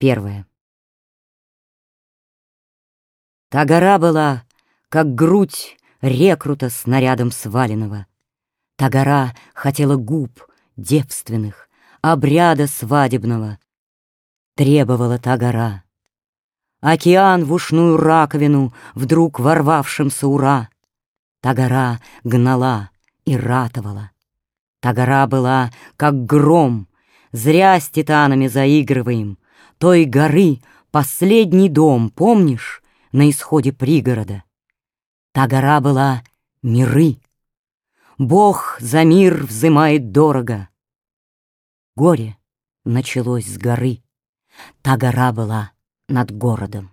Первое. Та гора была, как грудь рекрута снарядом сваленного. Та гора хотела губ девственных, обряда свадебного. Требовала та гора. Океан в ушную раковину, вдруг ворвавшимся ура. Та гора гнала и ратовала. Та гора была, как гром, зря с титанами заигрываем, той горы последний дом, помнишь, на исходе пригорода? Та гора была миры. Бог за мир взымает дорого. Горе началось с горы. Та гора была над городом.